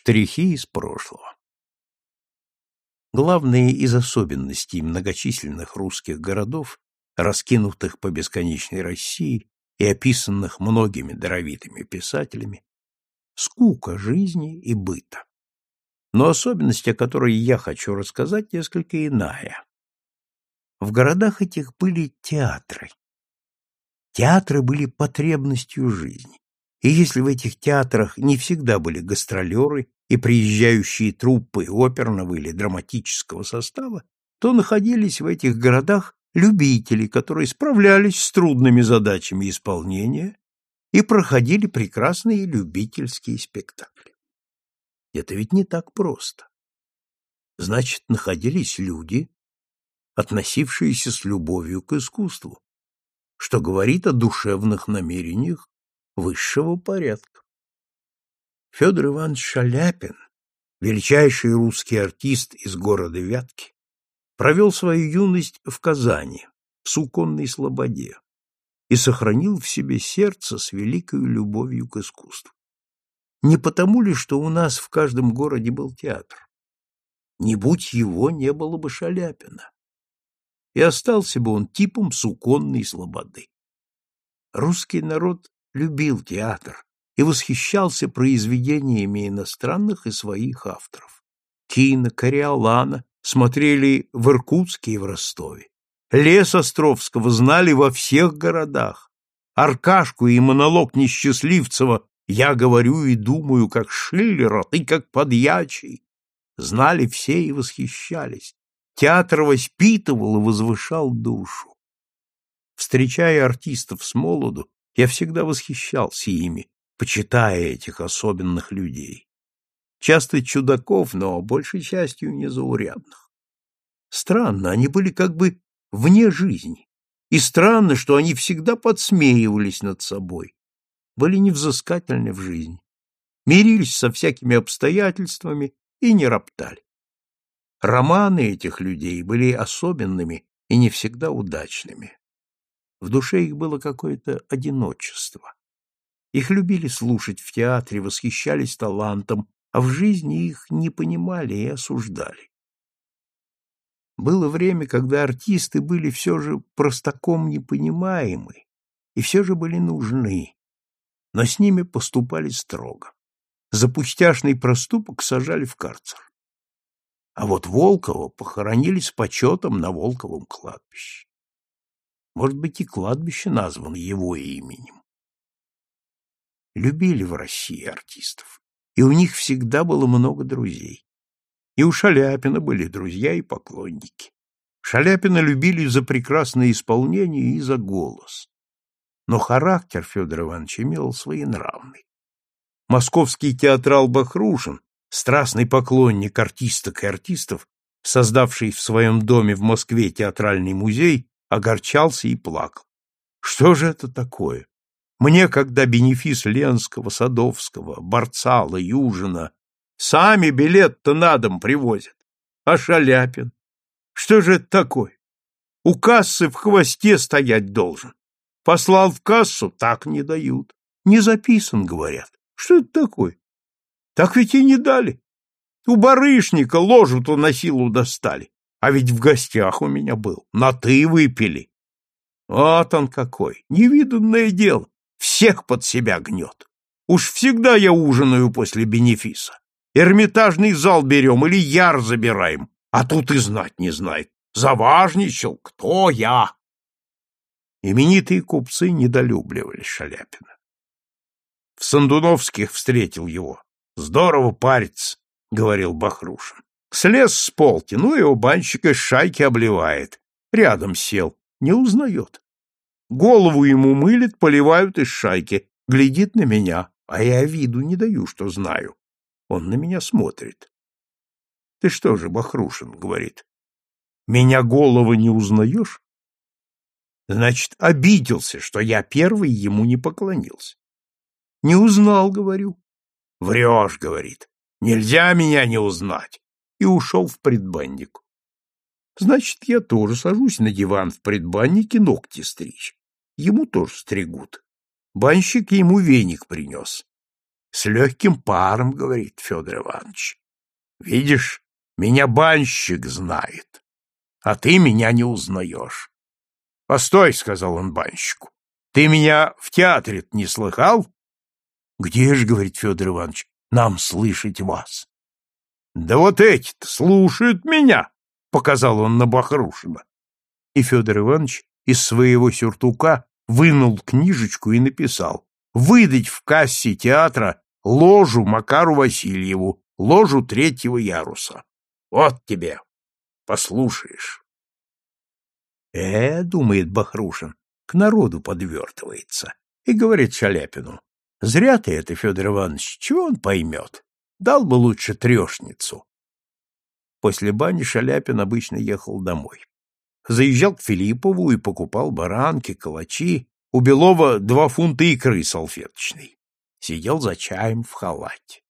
Штрихи из прошлого. Главные из особенностей многочисленных русских городов, раскинутых по бесконечной России и описанных многими даровитыми писателями, скука жизни и быта. Но особенность, о которой я хочу рассказать, несколько иная. В городах этих были театры. Театры были потребностью жизни. И если в этих театрах не всегда были гастролеры и приезжающие труппы оперного или драматического состава, то находились в этих городах любители, которые справлялись с трудными задачами исполнения и проходили прекрасные любительские спектакли. Это ведь не так просто. Значит, находились люди, относившиеся с любовью к искусству, что говорит о душевных намерениях высшего порядка. Федор Иванович Шаляпин, величайший русский артист из города Вятки, провел свою юность в Казани, в Суконной Слободе, и сохранил в себе сердце с великой любовью к искусству. Не потому ли, что у нас в каждом городе был театр? Не будь его, не было бы Шаляпина. И остался бы он типом Суконной Слободы. Русский народ любил театр и восхищался произведениями иностранных и своих авторов. Кина, Кориолана смотрели в Иркутске и в Ростове. Лес Островского знали во всех городах. Аркашку и монолог Несчастливцева «Я говорю и думаю, как Шиллер, а ты как подьячий» знали все и восхищались. Театр воспитывал и возвышал душу. Встречая артистов с молоду, я всегда восхищался ими, почитая этих особенных людей. Часто чудаков, но большей частью незаурядных. Странно, они были как бы вне жизни. И странно, что они всегда подсмеивались над собой, были невзыскательны в жизни, мирились со всякими обстоятельствами и не роптали. Романы этих людей были особенными и не всегда удачными. В душе их было какое-то одиночество. Их любили слушать в театре, восхищались талантом, а в жизни их не понимали и осуждали. Было время, когда артисты были все же простаком непонимаемы и все же были нужны, но с ними поступали строго. За пустяшный проступок сажали в карцер. А вот Волкова похоронили с почетом на Волковом кладбище. Может быть, и кладбище названо его именем. Любили в России артистов, и у них всегда было много друзей. И у Шаляпина были друзья и поклонники. Шаляпина любили за прекрасное исполнение и за голос. Но характер Федор Иванович имел своенравный. Московский театрал Бахрушин, страстный поклонник артисток и артистов, создавший в своем доме в Москве театральный музей, огорчался и плакал. Что же это такое? Мне, когда бенефис Ленского, Садовского, Барцала, Южина, сами билет-то на дом привозят. А Шаляпин? Что же это такое? У кассы в хвосте стоять должен. Послал в кассу, так не дают. Не записан, говорят. Что это такое? Так ведь и не дали. У барышника ложу-то на силу достали. А ведь в гостях у меня был. На «ты» выпили. Вот он какой. Невиданное дело. Всех под себя гнет. Уж всегда я ужинаю после бенефиса. Эрмитажный зал берем или яр забираем. А тут и знать не знает. Заважничал. Кто я? Именитые купцы недолюбливали Шаляпина. В Сандуновских встретил его. Здорово парится, — говорил Бахрушин. Слез с полки, ну и банщика шайки обливает. Рядом сел, не узнает. Голову ему мылит, поливают из шайки. Глядит на меня, а я виду не даю, что знаю. Он на меня смотрит. — Ты что же, Бахрушин, — говорит, — меня голову не узнаешь? Значит, обиделся, что я первый ему не поклонился. Не узнал, говорю. Врешь, говорит. Нельзя меня не узнать и ушел в предбанник. Значит, я тоже сажусь на диван в предбаннике ногти стричь. Ему тоже стригут. Банщик ему веник принес. С легким паром, говорит Федор Иванович. Видишь, меня банщик знает, а ты меня не узнаешь. Постой, сказал он банщику. Ты меня в театре не слыхал? Где ж, говорит Федор Иванович, нам слышать вас? Да вот эти-то слушают меня, показал он на Бахрушина. И Федор Иванович из своего сюртука вынул книжечку и написал выдать в кассе театра ложу Макару Васильеву, ложу третьего яруса. Вот тебе, послушаешь. Э, думает Бахрушин, к народу подвертывается. И говорит Шаляпину, зря ты это, Федор Иванович, чего он поймет? Дал бы лучше трешницу. После бани Шаляпин обычно ехал домой. Заезжал к Филиппову и покупал баранки, калачи, у Белова два фунта икры салфеточной. Сидел за чаем в халате.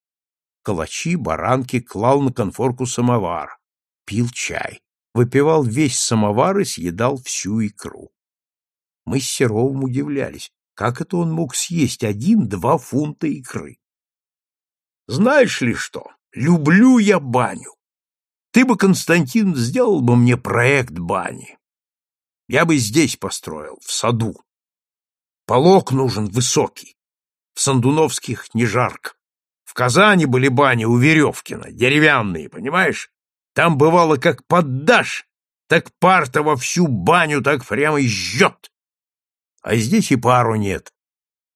Калачи, баранки клал на конфорку самовар. Пил чай. Выпивал весь самовар и съедал всю икру. Мы с Серовым удивлялись, как это он мог съесть один-два фунта икры. Знаешь ли что, люблю я баню. Ты бы, Константин, сделал бы мне проект бани. Я бы здесь построил, в саду. Полок нужен высокий. В Сандуновских не жарко. В Казани были бани у Веревкина, деревянные, понимаешь? Там бывало, как поддашь, так пар-то во всю баню так прямо и жжет. А здесь и пару нет.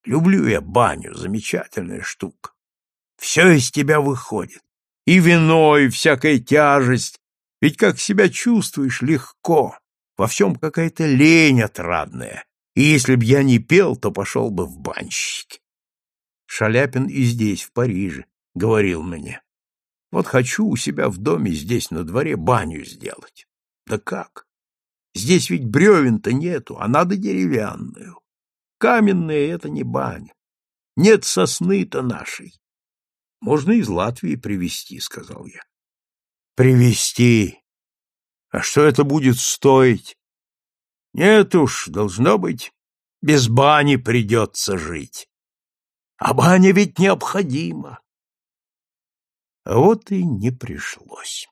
Люблю я баню, замечательная штука. Все из тебя выходит. И вино, и всякая тяжесть. Ведь как себя чувствуешь легко. Во всем какая-то лень отрадная. И если б я не пел, то пошел бы в банщики. Шаляпин и здесь, в Париже, говорил мне. Вот хочу у себя в доме здесь на дворе баню сделать. Да как? Здесь ведь бревен-то нету, а надо деревянную. Каменная — это не баня. Нет сосны-то нашей. Можно из Латвии привезти, — сказал я. Привезти? А что это будет стоить? Нет уж, должно быть, без бани придется жить. А баня ведь необходима. А вот и не пришлось.